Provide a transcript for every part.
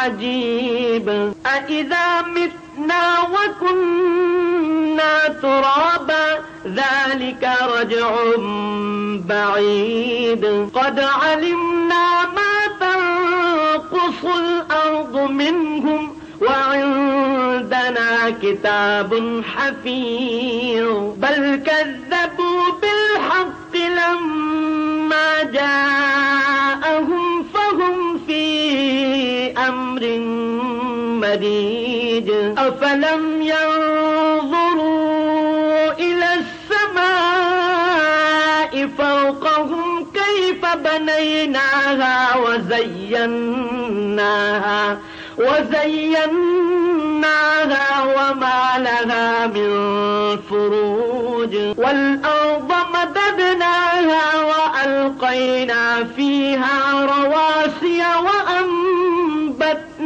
عجيب. أإذا متنا وكنا ترابا ذلك رجع بعيد. قد علمنا ما تنقص الأرض منهم وعندنا كتاب حفيظ. بل كذبوا بالحق لما في أمر مريج أفلم ينظروا إلى السماء فوقهم كيف بنيناها وزيناها وزيناها وما لها من فروج. والأرض مددناها وألقينا فيها رواسي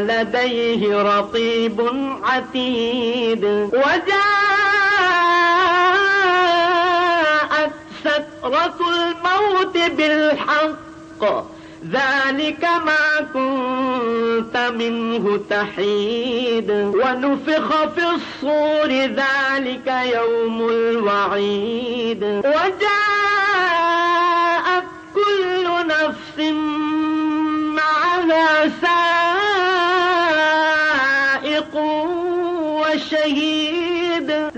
لديه رقيب عتيد. وجاءت سكرة الموت بالحق. ذلك ما كنت منه تحيد. ونفخ في الصور ذلك يوم الوعيد. وجاءت كل نفس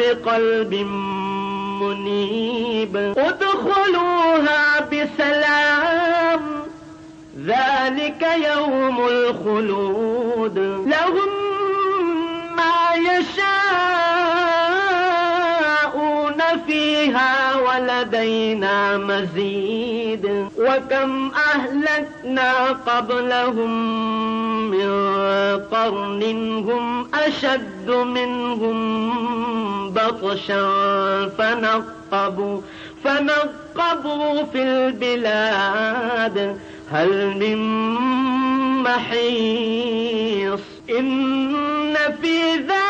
بقلب منيب. ادخلوها بسلام. ذلك يوم الخلود. لهم ولدينا مزيد وكم أهلكنا قبلهم من قرن هم أشد منهم بطشا فنقبوا فنقبوا في البلاد. هل من محيص إن في ذلك